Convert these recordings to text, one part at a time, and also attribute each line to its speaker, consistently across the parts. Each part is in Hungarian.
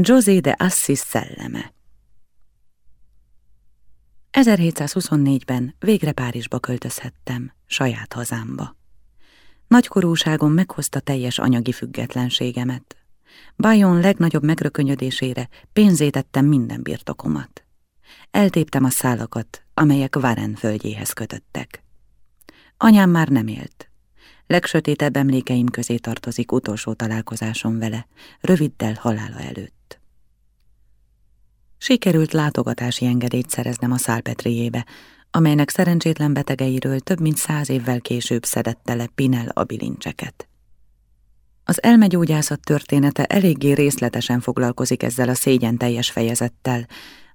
Speaker 1: José de Assis szelleme 1724-ben végre Párizsba költözhettem, saját hazámba. Nagykorúságom meghozta teljes anyagi függetlenségemet. Bajon legnagyobb megrökönyödésére pénzétettem minden birtokomat. Eltéptem a szálakat, amelyek Varen földjéhez kötöttek. Anyám már nem élt. Legsötétebb emlékeim közé tartozik utolsó találkozásom vele, röviddel halála előtt. Sikerült látogatási engedélyt szereznem a szálpetriébe, amelynek szerencsétlen betegeiről több mint száz évvel később szedette le Pinel abilincseket. Az elmegyógyászat története eléggé részletesen foglalkozik ezzel a szégyen teljes fejezettel,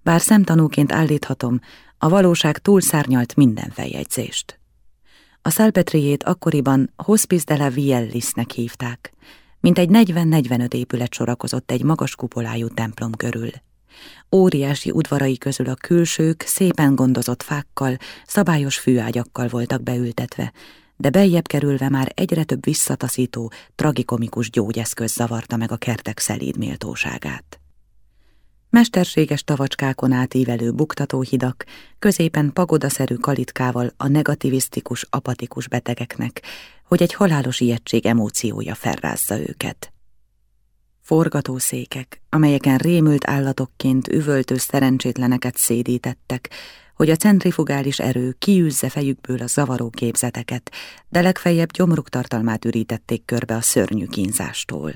Speaker 1: bár szemtanúként állíthatom, a valóság túlszárnyalt minden feljegyzést. A szálpetriét akkoriban Hospice de la Viellisnek hívták, mint egy 40-45 épület sorakozott egy magas kupolájú templom körül. Óriási udvarai közül a külsők szépen gondozott fákkal, szabályos fűágyakkal voltak beültetve, de beljebb kerülve már egyre több visszataszító, tragikomikus gyógyeszköz zavarta meg a kertek szelíd méltóságát. Mesterséges tavacskákon átívelő buktatóhidak, középen pagodaszerű kalitkával a negativisztikus, apatikus betegeknek, hogy egy halálos ijegység emóciója felrázza őket. Forgatószékek, amelyeken rémült állatokként üvöltő szerencsétleneket szédítettek, hogy a centrifugális erő kiűzze fejükből a zavaró képzeteket, de legfeljebb gyomruk tartalmát ürítették körbe a szörnyű kínzástól.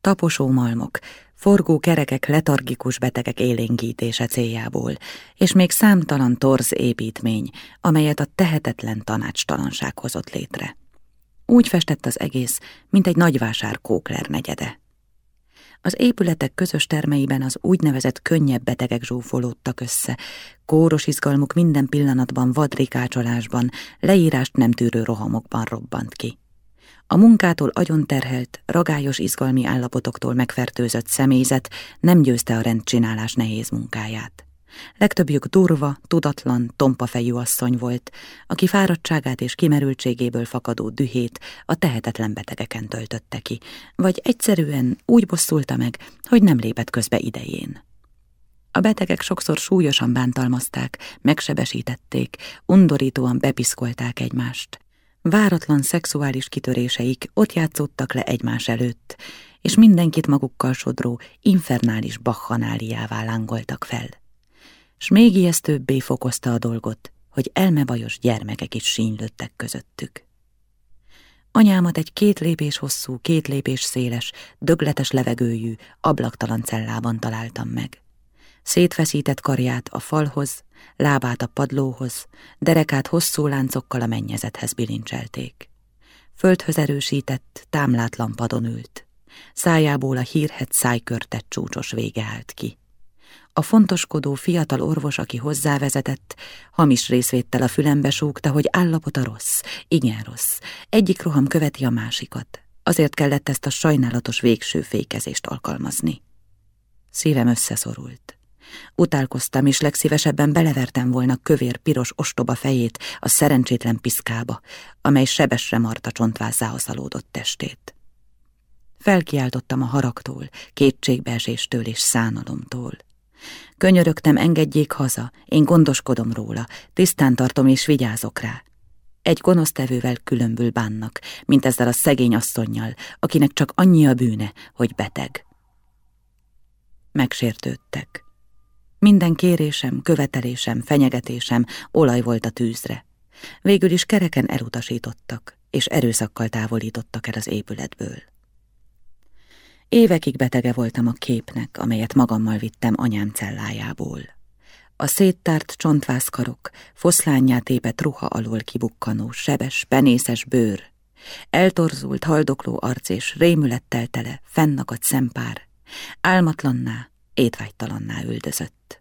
Speaker 1: Taposó malmok, forgó kerekek letargikus betegek élénkítése céljából, és még számtalan torz építmény, amelyet a tehetetlen tanácstalanság hozott létre. Úgy festett az egész, mint egy nagyvásár Kókler negyede. Az épületek közös termeiben az úgynevezett könnyebb betegek zsúfolódtak össze, kóros izgalmuk minden pillanatban vadrikácsolásban, leírást nem tűrő rohamokban robbant ki. A munkától agyon terhelt, ragályos izgalmi állapotoktól megfertőzött személyzet nem győzte a rendcsinálás nehéz munkáját. Legtöbbjük durva, tudatlan, tompafejű asszony volt, aki fáradtságát és kimerültségéből fakadó dühét a tehetetlen betegeken töltötte ki, vagy egyszerűen úgy bosszulta meg, hogy nem lépett közbe idején. A betegek sokszor súlyosan bántalmazták, megsebesítették, undorítóan bepiszkolták egymást. Váratlan szexuális kitöréseik ott játszottak le egymás előtt, és mindenkit magukkal sodró, infernális bakhanáliává lángoltak fel s még ijesztőbbé fokozta a dolgot, hogy elmebajos gyermekek is sínylődtek közöttük. Anyámat egy két lépés hosszú, két lépés széles, dögletes levegőjű, ablaktalan cellában találtam meg. Szétfeszített karját a falhoz, lábát a padlóhoz, derekát hosszú láncokkal a mennyezethez bilincselték. Földhöz erősített, támlátlan padon ült. Szájából a hírhet szájkörtet csúcsos vége állt ki. A fontoskodó fiatal orvos, aki hozzávezetett, hamis részvéttel a fülembe súgta, hogy állapota rossz, igen rossz. Egyik roham követi a másikat. Azért kellett ezt a sajnálatos végső fékezést alkalmazni. Szívem összeszorult. Utálkoztam, és legszívesebben belevertem volna kövér-piros ostoba fejét a szerencsétlen piszkába, amely sebesre marta csontvázzá szalódott testét. Felkiáltottam a haragtól, kétségbeeséstől és szánalomtól. Könyörögtem, engedjék haza, én gondoskodom róla, tisztán tartom és vigyázok rá. Egy gonosztevővel különbül bánnak, mint ezzel a szegény asszonnyal, akinek csak annyi a bűne, hogy beteg. Megsértődtek. Minden kérésem, követelésem, fenyegetésem olaj volt a tűzre. Végül is kereken elutasítottak, és erőszakkal távolítottak el az épületből. Évekig betege voltam a képnek, amelyet magammal vittem anyám cellájából. A széttárt csontvászkarok, foszlányát épett ruha alól kibukkanó, sebes, penészes bőr, eltorzult, haldokló arc és rémülettel tele, fennakadt szempár, álmatlanná, étvágytalanná üldözött.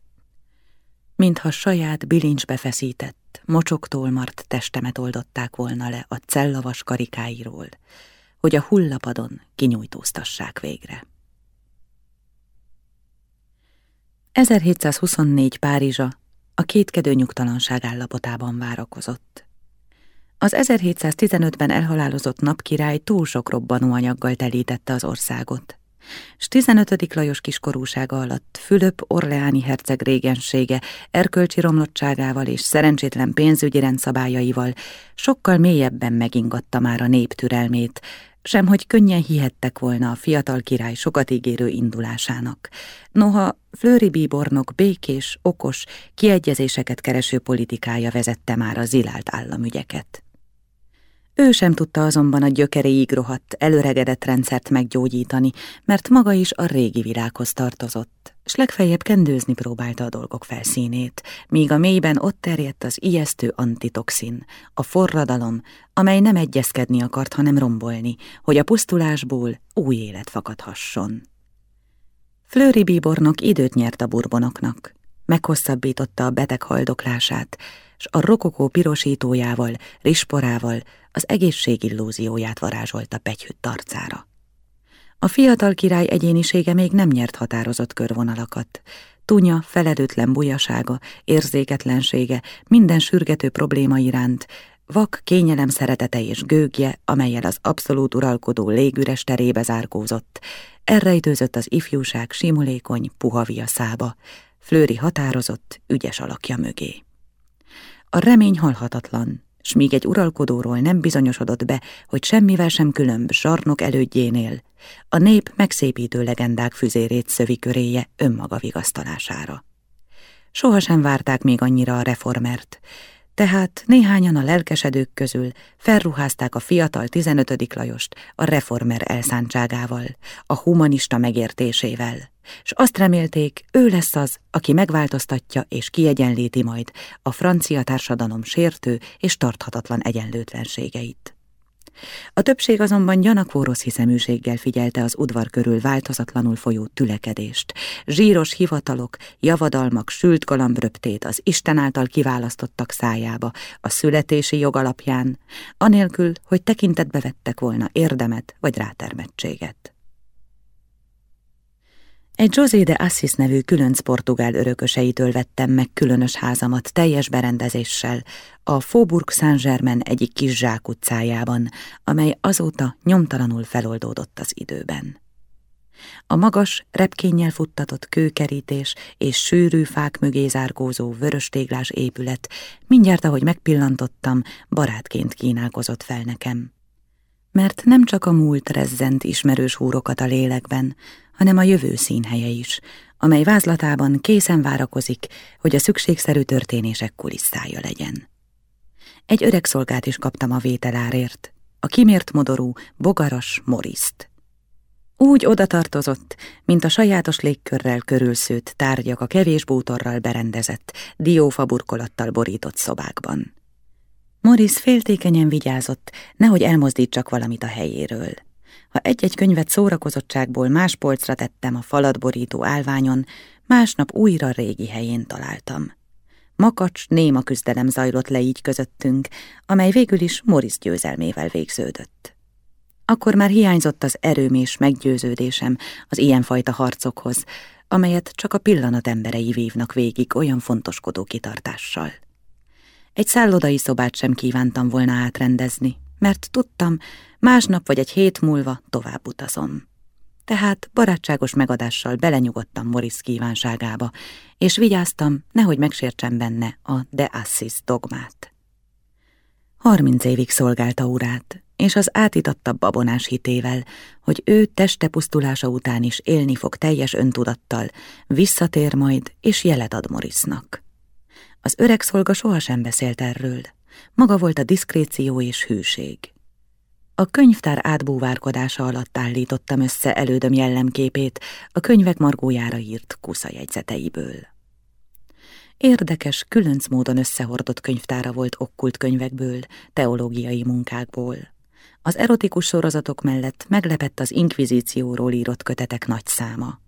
Speaker 1: Mintha saját bilincsbe feszített, mocsoktól mart testemet oldották volna le a cellavas karikáiról, hogy a hullapadon kinyújtóztassák végre. 1724 Párizsa a kétkedő nyugtalanság állapotában várakozott. Az 1715-ben elhalálozott napkirály túl sok robbanóanyaggal telítette az országot. S 15. Lajos kiskorúsága alatt Fülöp Orleáni herceg régensége erkölcsi romlottságával és szerencsétlen pénzügyi rendszabályaival sokkal mélyebben megingatta már a nép türelmét, sem hogy könnyen hihettek volna a fiatal király sokat ígérő indulásának. Noha Flőri bíbornok békés, okos, kiegyezéseket kereső politikája vezette már a zilált államügyeket. Ő sem tudta azonban a gyökeréig rohadt, előregedett rendszert meggyógyítani, mert maga is a régi világhoz tartozott, s legfeljebb kendőzni próbálta a dolgok felszínét, míg a mélyben ott terjedt az ijesztő antitoxin, a forradalom, amely nem egyezkedni akart, hanem rombolni, hogy a pusztulásból új élet fakadhasson. Flőri bíbornok időt nyert a burbonoknak, meghosszabbította a beteg haldoklását, s a rokokó pirosítójával, risporával az egészség illúzióját varázsolta pegyhütt arcára. A fiatal király egyénisége még nem nyert határozott körvonalakat. Tunya, feledőtlen bujasága, érzéketlensége, minden sürgető probléma iránt, vak kényelem szeretete és gőgje, amelyel az abszolút uralkodó légüres terébe zárkózott, elrejtőzött az ifjúság simulékony, puha viaszába, Flőri határozott, ügyes alakja mögé. A remény halhatatlan, s míg egy uralkodóról nem bizonyosodott be, hogy semmivel sem különb zsarnok elődjénél, a nép megszépítő legendák füzérét szövi köréje önmaga vigasztalására. Sohasem várták még annyira a reformert, tehát néhányan a lelkesedők közül felruházták a fiatal 15. Lajost a reformer elszántságával, a humanista megértésével, és azt remélték, ő lesz az, aki megváltoztatja és kiegyenlíti majd a francia társadalom sértő és tarthatatlan egyenlőtlenségeit. A többség azonban gyanakvó rossz hiszeműséggel figyelte az udvar körül változatlanul folyó tülekedést. Zsíros hivatalok, javadalmak, sült galambröptét az Isten által kiválasztottak szájába, a születési jog alapján, anélkül, hogy tekintetbe vettek volna érdemet vagy rátermettséget. Egy José de Assis nevű különc portugál örököseitől vettem meg különös házamat teljes berendezéssel a Faubourg Saint-Germain egyik kis zsákutcájában, amely azóta nyomtalanul feloldódott az időben. A magas, repkénnyel futtatott kőkerítés és sűrű fák mögé zárkózó vöröstéglás épület mindjárt, ahogy megpillantottam, barátként kínálkozott fel nekem. Mert nem csak a múlt rezzent ismerős húrokat a lélekben, hanem a jövő színhelye is, amely vázlatában készen várakozik, hogy a szükségszerű történések kulisszája legyen. Egy öreg szolgát is kaptam a vételárért, a kimért modorú, bogaras Moriszt. Úgy oda tartozott, mint a sajátos légkörrel körülszőtt tárgyak a kevés bútorral berendezett, diófa burkolattal borított szobákban. Morris féltékenyen vigyázott, nehogy elmozdítsak valamit a helyéről. Ha egy-egy könyvet szórakozottságból más polcra tettem a falat borító állványon, másnap újra régi helyén találtam. Makacs, néma küzdelem zajlott le így közöttünk, amely végül is Morris győzelmével végződött. Akkor már hiányzott az erőm és meggyőződésem az ilyenfajta harcokhoz, amelyet csak a pillanat emberei vívnak végig olyan fontoskodó kitartással. Egy szállodai szobát sem kívántam volna átrendezni, mert tudtam, másnap vagy egy hét múlva tovább utazom. Tehát barátságos megadással belenyugodtam Morris kívánságába, és vigyáztam, nehogy megsértsem benne a De Assis dogmát. Harminc évig szolgálta urát, és az átitatta babonás hitével, hogy ő teste pusztulása után is élni fog teljes öntudattal, visszatér majd, és jelet ad Morrisnak. Az öreg szolga sohasem beszélt erről, maga volt a diszkréció és hűség. A könyvtár átbúvárkodása alatt állítottam össze elődöm jellemképét a könyvek margójára írt kuszajegyzeteiből. Érdekes, különc módon összehordott könyvtára volt okkult könyvekből, teológiai munkákból. Az erotikus sorozatok mellett meglepett az inkvizícióról írott kötetek nagy száma.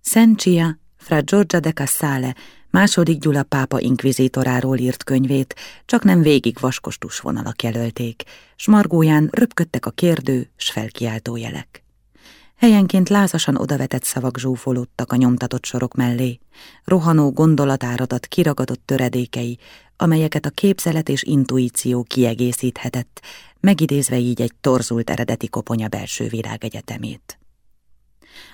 Speaker 1: Szencia, Fra Giorgia de Cassale második Gyula pápa inkvizítoráról írt könyvét csak nem végig vaskostus vonalak jelölték, s margóján röpködtek a kérdő s felkiáltó jelek. Helyenként lázasan odavetett szavak zsúfolódtak a nyomtatott sorok mellé, rohanó gondolatáradat kiragadott töredékei, amelyeket a képzelet és intuíció kiegészíthetett, megidézve így egy torzult eredeti koponya belső világegyetemét.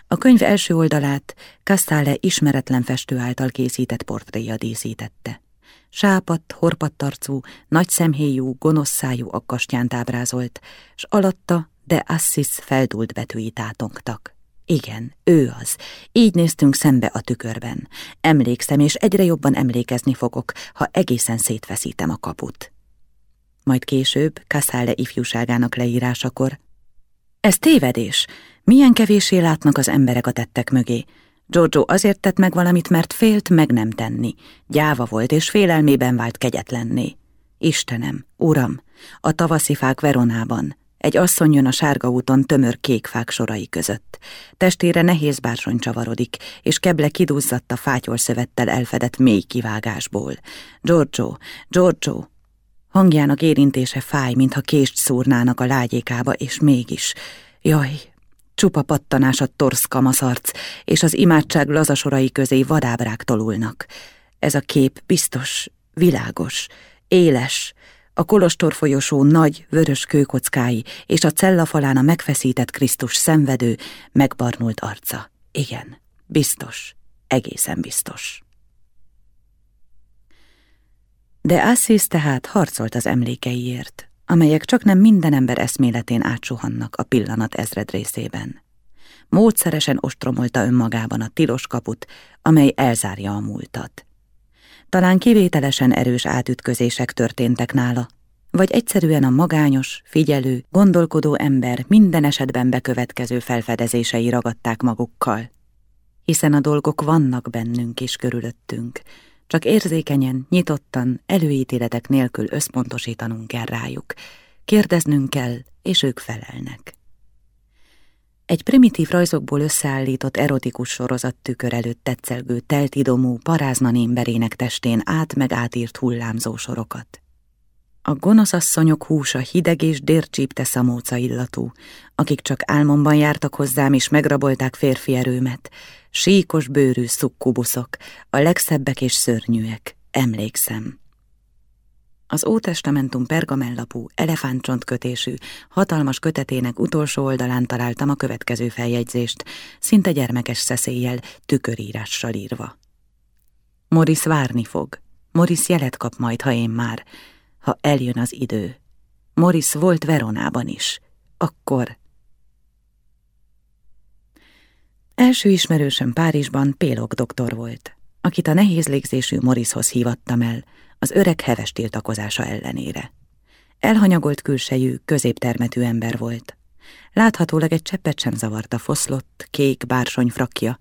Speaker 1: A könyv első oldalát Castale ismeretlen festő által készített portréja díszítette. Sápadt, horpattarcú, nagy szemhéjú, gonosz szájú akkastyánt ábrázolt, s alatta de Assis feldult betűi tátongtak. Igen, ő az. Így néztünk szembe a tükörben. Emlékszem, és egyre jobban emlékezni fogok, ha egészen szétveszítem a kaput. Majd később, Casale ifjúságának leírásakor. Ez tévedés. Milyen kevéssé látnak az emberek a tettek mögé. Giorgio azért tett meg valamit, mert félt meg nem tenni. Gyáva volt, és félelmében vált kegyetlenné. Istenem, uram, a tavaszi fák Veronában, egy asszony jön a sárga úton tömör kék fák sorai között. Testére nehéz bársony csavarodik, és keble kidúzzadt a fátyolszövettel elfedett mély kivágásból. Giorgio, Giorgio! Hangjának érintése fáj, mintha kést szúrnának a lágyékába, és mégis. Jaj, csupa pattanás a torsz kamaszarc, és az imádság lazasorai közé vadábrák tolulnak. Ez a kép biztos, világos, éles, a kolostor folyosó nagy, vörös kőkockái és a cellafalán a megfeszített Krisztus szenvedő, megbarnult arca. Igen, biztos, egészen biztos. De Assis tehát harcolt az emlékeiért, amelyek csak nem minden ember eszméletén átsuhannak a pillanat ezred részében. Módszeresen ostromolta önmagában a tilos kaput, amely elzárja a múltat. Talán kivételesen erős átütközések történtek nála, vagy egyszerűen a magányos, figyelő, gondolkodó ember minden esetben bekövetkező felfedezései ragadták magukkal. Hiszen a dolgok vannak bennünk és körülöttünk, csak érzékenyen, nyitottan, előítéletek nélkül összpontosítanunk kell rájuk, kérdeznünk kell, és ők felelnek. Egy primitív rajzokból összeállított erotikus sorozat tükör előtt tetszelgő teltidomú, parázna némberének testén át meg átírt hullámzó sorokat. A gonoszasszonyok húsa hideg és dércsípte szamóca illatú, akik csak álmomban jártak hozzám és megrabolták férfi erőmet, síkos bőrű szukkubuszok, a legszebbek és szörnyűek, emlékszem. Az Ótestamentum pergamellapú, elefántcsontkötésű, hatalmas kötetének utolsó oldalán találtam a következő feljegyzést, szinte gyermekes szeszéllyel, tükörírással írva. Morris várni fog. Morris jelet kap majd, ha én már. Ha eljön az idő. Morris volt Veronában is. Akkor... Első ismerősöm Párizsban Pélok doktor volt, akit a nehéz légzésű Morrishoz hívattam el, az öreg heves tiltakozása ellenére. Elhanyagolt külsejű, középtermetű ember volt. Láthatólag egy cseppet sem zavarta foszlott, kék bársony frakja,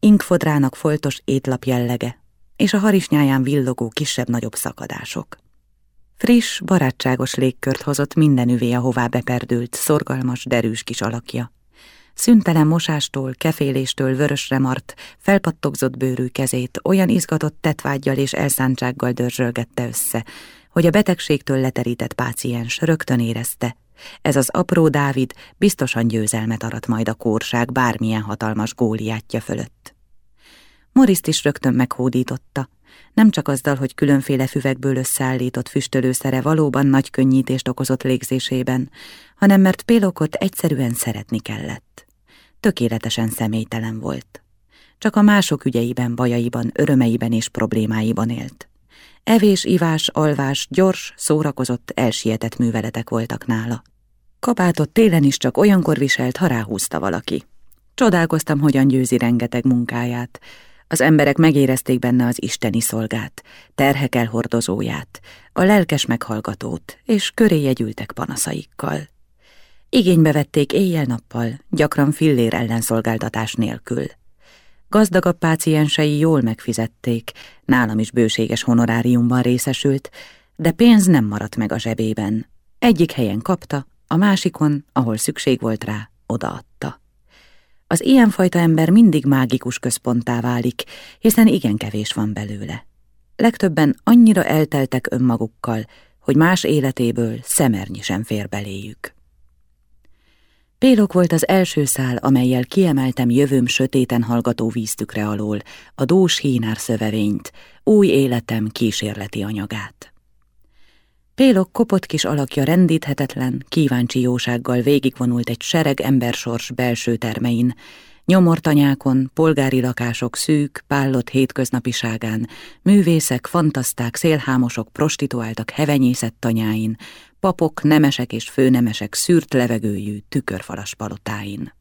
Speaker 1: inkfodrának foltos étlap jellege, és a harisnyáján villogó kisebb-nagyobb szakadások. Friss, barátságos légkört hozott mindenüvé, ahová beperdült, szorgalmas, derűs kis alakja. Szüntelen mosástól, keféléstől vörösre mart, felpattogzott bőrű kezét olyan izgatott tetvágyjal és elszántsággal dörzsölgette össze, hogy a betegségtől leterített páciens rögtön érezte. Ez az apró Dávid biztosan győzelmet arat majd a kórság bármilyen hatalmas góliátja fölött. Moriszt is rögtön meghódította, nem csak azzal, hogy különféle füvekből összeállított füstölőszere valóban nagy könnyítést okozott légzésében, hanem mert Pélokot egyszerűen szeretni kellett. Tökéletesen személytelen volt. Csak a mások ügyeiben, bajaiban, örömeiben és problémáiban élt. Evés, ivás, alvás, gyors, szórakozott, elsietett műveletek voltak nála. Kabátot télen is csak olyankor viselt, ha ráhúzta valaki. Csodálkoztam, hogyan győzi rengeteg munkáját, az emberek megérezték benne az isteni szolgát, terhek elhordozóját, a lelkes meghallgatót, és köré jegyültek panaszaikkal. Igénybe vették éjjel-nappal, gyakran fillér ellenszolgáltatás nélkül. Gazdagabb páciensei jól megfizették, nálam is bőséges honoráriumban részesült, de pénz nem maradt meg a zsebében. Egyik helyen kapta, a másikon, ahol szükség volt rá, odaadta. Az ilyenfajta ember mindig mágikus központtá válik, hiszen igen kevés van belőle. Legtöbben annyira elteltek önmagukkal, hogy más életéből szemernyi sem fér beléjük. Pélok volt az első szál, amelyel kiemeltem jövőm sötéten hallgató víztükre alól, a dús hínár szövevényt, új életem kísérleti anyagát. Pélok kopott kis alakja rendíthetetlen, kíváncsi jósággal végigvonult egy sereg embersors belső termein, Nyomortanyákon, polgári lakások szűk, pállott hétköznapiságán, művészek, fantaszták, szélhámosok prostituáltak hevenyészet tanyáin, papok, nemesek és főnemesek szűrt levegőjű, tükörfalas palotáin.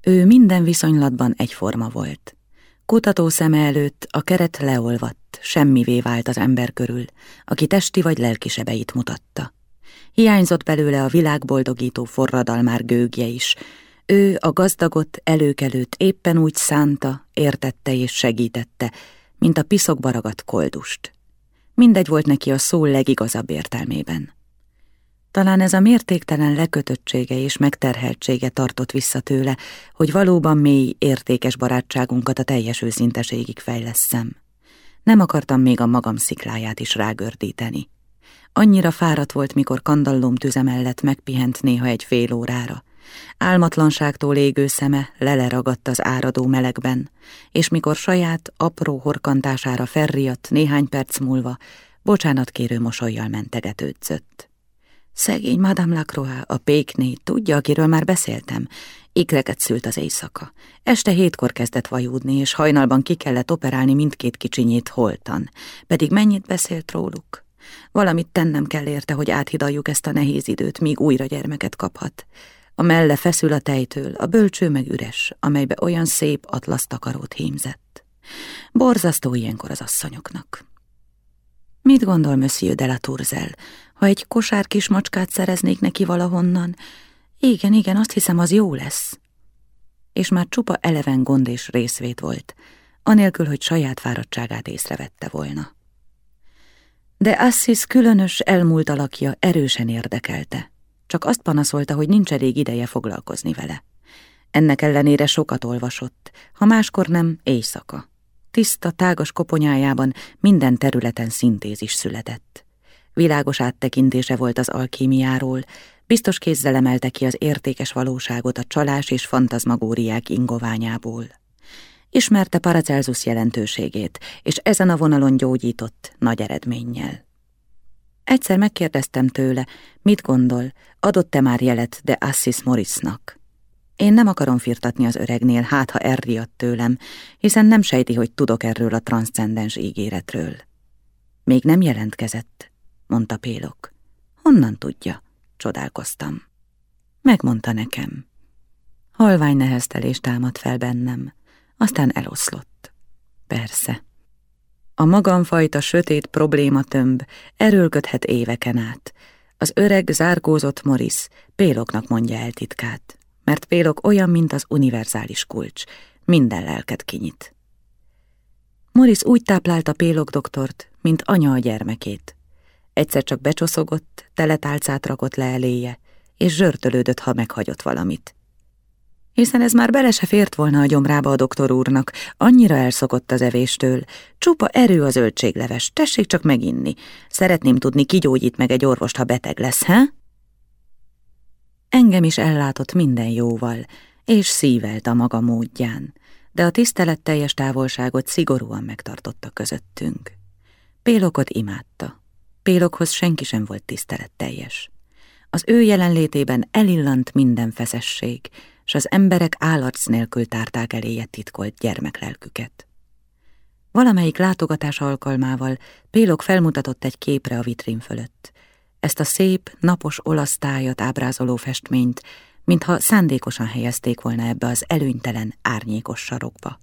Speaker 1: Ő minden viszonylatban egyforma volt. Kutató szeme előtt a keret leolvadt, semmivé vált az ember körül, aki testi vagy lelki sebeit mutatta. Hiányzott belőle a világboldogító forradalmár gőgje is, ő a gazdagot előkelőt éppen úgy szánta, értette és segítette, mint a piszokba ragadt koldust. Mindegy volt neki a szó legigazabb értelmében. Talán ez a mértéktelen lekötöttsége és megterheltsége tartott vissza tőle, hogy valóban mély, értékes barátságunkat a teljes őszinteségig fejleszem. Nem akartam még a magam szikláját is rágördíteni. Annyira fáradt volt, mikor kandallom tüze mellett megpihent néha egy fél órára. Álmatlanságtól égő szeme leleragadt az áradó melegben, és mikor saját apró horkantására felriadt néhány perc múlva, bocsánatkérő mosolyjal mentegetődzött. Szegény Madame Lacroix, a pékné, tudja, akiről már beszéltem. Ikreket szült az éjszaka. Este hétkor kezdett vajúdni, és hajnalban ki kellett operálni mindkét kicsinyét holtan. Pedig mennyit beszélt róluk? Valamit tennem kell érte, hogy áthidaljuk ezt a nehéz időt, míg újra gyermeket kaphat. A melle feszül a tejtől, a bölcső meg üres, amelybe olyan szép atlasztakarót hímzett. Borzasztó ilyenkor az asszonyoknak. Mit gondol Monsieur de la Tourzel, ha egy kosár kis macskát szereznék neki valahonnan? Igen, igen, azt hiszem, az jó lesz. És már csupa eleven gond és részvét volt, anélkül, hogy saját fáradtságát észrevette volna. De Assis különös elmúlt alakja erősen érdekelte. Csak azt panaszolta, hogy nincs elég ideje foglalkozni vele. Ennek ellenére sokat olvasott, ha máskor nem, éjszaka. Tiszta, tágas koponyájában minden területen szintézis született. Világos áttekintése volt az alkímiáról, biztos kézzel emelte ki az értékes valóságot a csalás és fantazmagóriák ingoványából. Ismerte Paracelsus jelentőségét, és ezen a vonalon gyógyított nagy eredménnyel. Egyszer megkérdeztem tőle, mit gondol, adott-e már jelet de Assis Morrisnak. Én nem akarom firtatni az öregnél, hát ha elriadt tőlem, hiszen nem sejti, hogy tudok erről a transzcendens ígéretről. Még nem jelentkezett, mondta Pélok. Honnan tudja? Csodálkoztam. Megmondta nekem. Halvány neheztelés támadt fel bennem, aztán eloszlott. Persze. A magamfajta sötét probléma tömb erőlködhet éveken át. Az öreg, zárkózott Morris Péloknak mondja el titkát, mert Pélok olyan, mint az univerzális kulcs, minden lelket kinyit. Morris úgy táplálta Pélok doktort, mint anya a gyermekét. Egyszer csak becsoszogott, teletálcát rakott le eléje, és zsörtölődött, ha meghagyott valamit hiszen ez már bele se fért volna a gyomrába a doktor úrnak, annyira elszokott az evéstől. Csupa erő a zöldségleves, tessék csak meginni. Szeretném tudni, ki gyógyít meg egy orvost, ha beteg lesz, he? Engem is ellátott minden jóval, és szívelt a maga módján, de a tiszteletteljes távolságot szigorúan megtartotta közöttünk. Pélokot imádta. Pélokhoz senki sem volt tiszteletteljes. Az ő jelenlétében elillant minden feszesség, s az emberek állarc nélkül tárták eléje titkolt gyermeklelküket. Valamelyik látogatás alkalmával Pélok felmutatott egy képre a vitrin fölött. Ezt a szép, napos olasz tájat ábrázoló festményt, mintha szándékosan helyezték volna ebbe az előnytelen, árnyékos sarokba.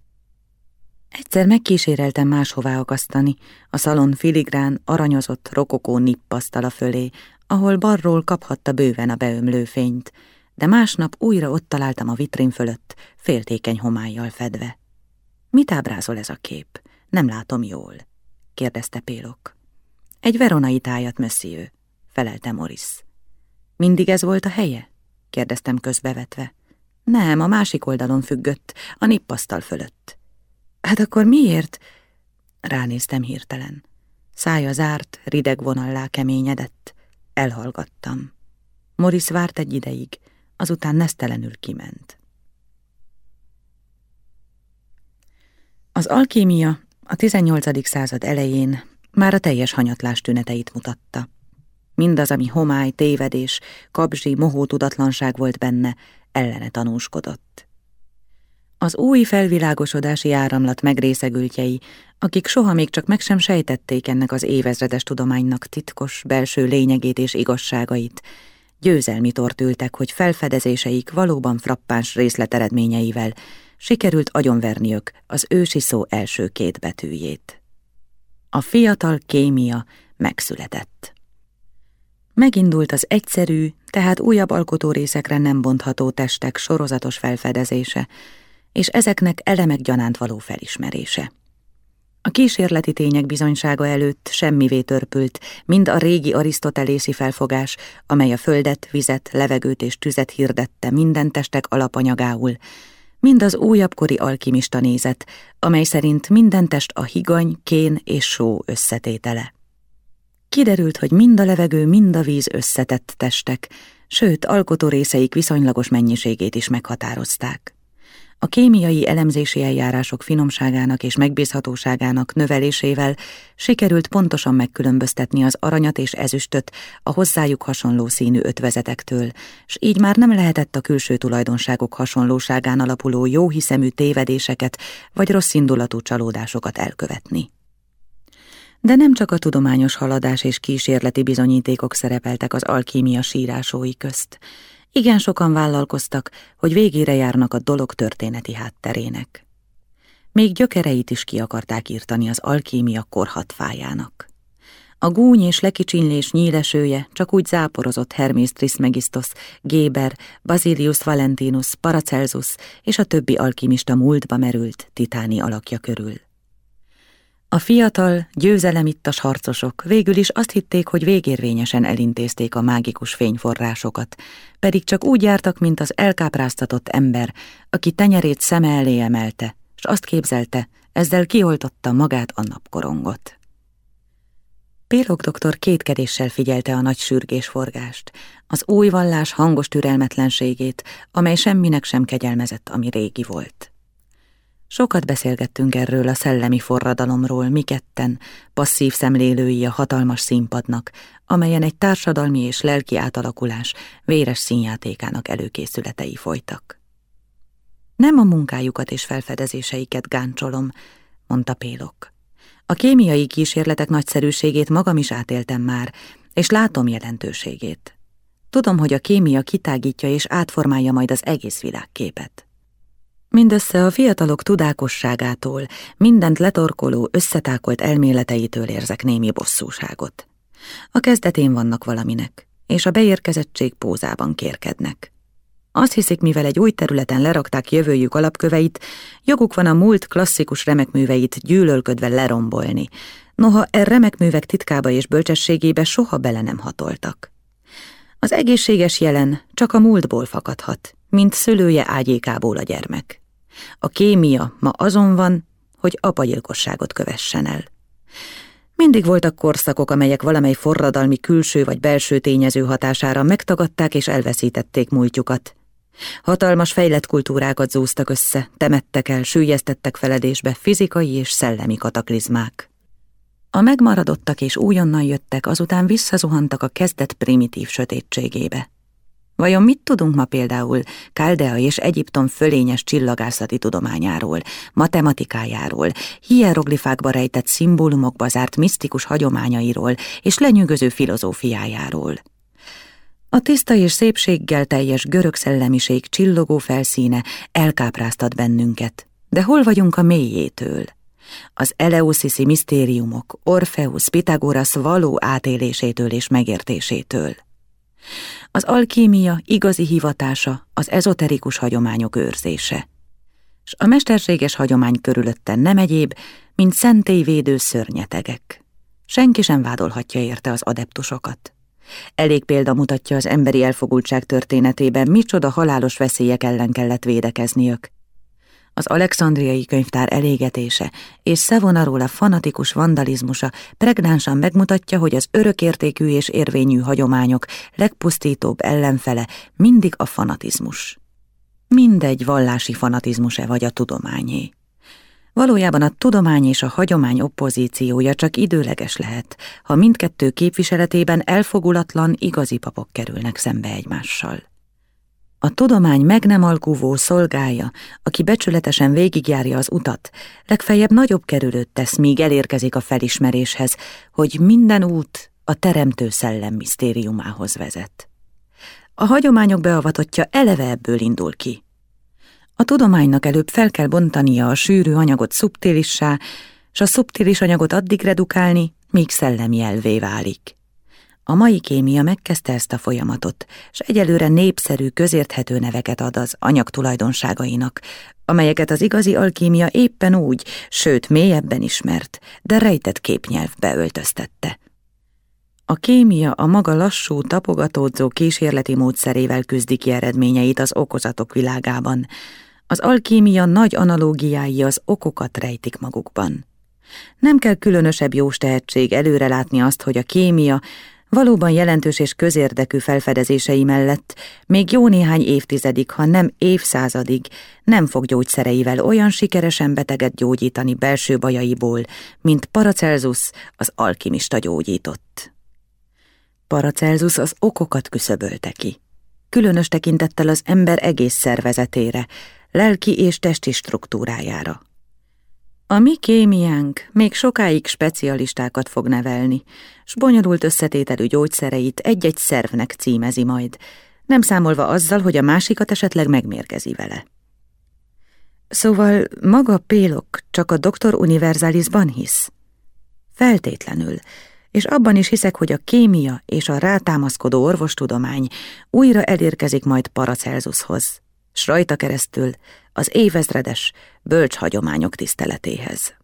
Speaker 1: Egyszer megkíséreltem máshová akasztani, a szalon filigrán, aranyozott, rokokó nippasztala fölé, ahol barról kaphatta bőven a beömlő fényt, de másnap újra ott találtam a vitrin fölött, féltékeny homályjal fedve. Mit ábrázol ez a kép? Nem látom jól, kérdezte Pélok. Egy veronai tájat, monsieur, felelte Morris. Mindig ez volt a helye? kérdeztem közbevetve. Nem, a másik oldalon függött, a nippasztal fölött. Hát akkor miért? Ránéztem hirtelen. Szája zárt, rideg vonallá keményedett. Elhallgattam. Morris várt egy ideig, azután nesztelenül kiment. Az alkémia a 18. század elején már a teljes hanyatlás tüneteit mutatta. Mindaz, ami homály, tévedés, kabzsi, mohó tudatlanság volt benne, ellene tanúskodott. Az új felvilágosodási áramlat megrészegültjei, akik soha még csak meg sem sejtették ennek az évezredes tudománynak titkos, belső lényegét és igazságait, győzelmi tortültek, hogy felfedezéseik valóban frappáns részleteredményeivel sikerült agyonverniük az ősi szó első két betűjét. A fiatal kémia megszületett. Megindult az egyszerű, tehát újabb alkotórészekre nem bontható testek sorozatos felfedezése, és ezeknek elemek gyanánt való felismerése. A kísérleti tények bizonysága előtt semmivé törpült, mind a régi arisztotelészi felfogás, amely a földet, vizet, levegőt és tüzet hirdette minden testek alapanyagául, mind az újabbkori alkimista nézet, amely szerint minden test a higany, kén és só összetétele. Kiderült, hogy mind a levegő, mind a víz összetett testek, sőt, alkotó részeik viszonylagos mennyiségét is meghatározták. A kémiai elemzési eljárások finomságának és megbízhatóságának növelésével sikerült pontosan megkülönböztetni az aranyat és ezüstöt a hozzájuk hasonló színű ötvezetektől, s így már nem lehetett a külső tulajdonságok hasonlóságán alapuló jóhiszemű tévedéseket vagy rosszindulatú csalódásokat elkövetni. De nem csak a tudományos haladás és kísérleti bizonyítékok szerepeltek az alkímia sírásói közt, igen sokan vállalkoztak, hogy végére járnak a dolog történeti hátterének. Még gyökereit is ki akarták írtani az alkímia korhatfájának. A gúny és lekicsinlés nyílesője csak úgy záporozott Hermes Trismegistos, Géber, Basilius Valentinus, Paracelsus és a többi alkimista múltba merült titáni alakja körül. A fiatal, győzelemittas harcosok végül is azt hitték, hogy végérvényesen elintézték a mágikus fényforrásokat, pedig csak úgy jártak, mint az elkápráztatott ember, aki tenyerét szeme elé emelte, és azt képzelte, ezzel kioltotta magát a napkorongot. Pélok doktor kétkedéssel figyelte a nagy sürgésforgást, az új vallás hangos türelmetlenségét, amely semminek sem kegyelmezett, ami régi volt. Sokat beszélgettünk erről a szellemi forradalomról, mi ketten, passzív szemlélői a hatalmas színpadnak, amelyen egy társadalmi és lelki átalakulás véres színjátékának előkészületei folytak. Nem a munkájukat és felfedezéseiket gáncsolom, mondta Pélok. A kémiai kísérletek nagyszerűségét magam is átéltem már, és látom jelentőségét. Tudom, hogy a kémia kitágítja és átformálja majd az egész világképet. Mindössze a fiatalok tudákosságától, mindent letorkoló, összetákolt elméleteitől érzek némi bosszúságot. A kezdetén vannak valaminek, és a beérkezettség pózában kérkednek. Azt hiszik, mivel egy új területen lerakták jövőjük alapköveit, joguk van a múlt klasszikus remekműveit gyűlölködve lerombolni, noha e remekművek titkába és bölcsességébe soha bele nem hatoltak. Az egészséges jelen csak a múltból fakadhat, mint szülője ágyékából a gyermek. A kémia ma azon van, hogy apagyilkosságot kövessen el. Mindig voltak korszakok, amelyek valamely forradalmi külső vagy belső tényező hatására megtagadták és elveszítették múltjukat. Hatalmas fejlett kultúrákat zúztak össze, temettek el, sűjesztettek feledésbe fizikai és szellemi kataklizmák. A megmaradottak és újonnan jöttek, azután visszazuhantak a kezdet primitív sötétségébe. Vajon mit tudunk ma például Kaldea és Egyiptom fölényes csillagászati tudományáról, matematikájáról, hieroglifákba rejtett szimbólumokba zárt misztikus hagyományairól és lenyűgöző filozófiájáról? A tiszta és szépséggel teljes görög szellemiség csillogó felszíne elkápráztat bennünket, de hol vagyunk a mélyétől? Az Eleusziszi misztériumok, Orfeusz, Pitagoras való átélésétől és megértésétől. Az alkímia igazi hivatása az ezoterikus hagyományok őrzése. S a mesterséges hagyomány körülötte nem egyéb, mint szentélyvédő szörnyetegek. Senki sem vádolhatja érte az adeptusokat. Elég példa mutatja az emberi elfogultság történetében, micsoda halálos veszélyek ellen kellett védekezniük, az alexandriai könyvtár elégetése és Savonarola fanatikus vandalizmusa pregnánsan megmutatja, hogy az örökértékű és érvényű hagyományok legpusztítóbb ellenfele mindig a fanatizmus. Mindegy vallási fanatizmus-e vagy a tudományé. Valójában a tudomány és a hagyomány oppozíciója csak időleges lehet, ha mindkettő képviseletében elfogulatlan, igazi papok kerülnek szembe egymással. A tudomány meg nem alkuvó szolgája, aki becsületesen végigjárja az utat, legfeljebb nagyobb kerülőt tesz, míg elérkezik a felismeréshez, hogy minden út a teremtő szellem misztériumához vezet. A hagyományok beavatottja eleve ebből indul ki. A tudománynak előbb fel kell bontania a sűrű anyagot szubtilissá, s a szubtilis anyagot addig redukálni, míg szellemi elvé válik. A mai kémia megkezdte ezt a folyamatot, s egyelőre népszerű, közérthető neveket ad az anyag tulajdonságainak, amelyeket az igazi alkímia éppen úgy, sőt mélyebben ismert, de rejtett képnyelvbe öltöztette. A kémia a maga lassú, tapogatódzó kísérleti módszerével küzdi ki eredményeit az okozatok világában. Az alkímia nagy analógiái az okokat rejtik magukban. Nem kell különösebb jós tehetség előrelátni azt, hogy a kémia valóban jelentős és közérdekű felfedezései mellett még jó néhány évtizedig, ha nem évszázadig nem fog gyógyszereivel olyan sikeresen beteget gyógyítani belső bajaiból, mint Paracelsus az alkimista gyógyított. Paracelsus az okokat küszöbölte ki. Különös tekintettel az ember egész szervezetére, lelki és testi struktúrájára. A mi kémiánk még sokáig specialistákat fog nevelni, s bonyolult összetételű gyógyszereit egy-egy szervnek címezi majd, nem számolva azzal, hogy a másikat esetleg megmérgezi vele. Szóval maga Pélok csak a doktor univerzalisban hisz? Feltétlenül, és abban is hiszek, hogy a kémia és a rátámaszkodó orvostudomány újra elérkezik majd Paracelsushoz, s rajta keresztül az évezredes bölcs hagyományok tiszteletéhez.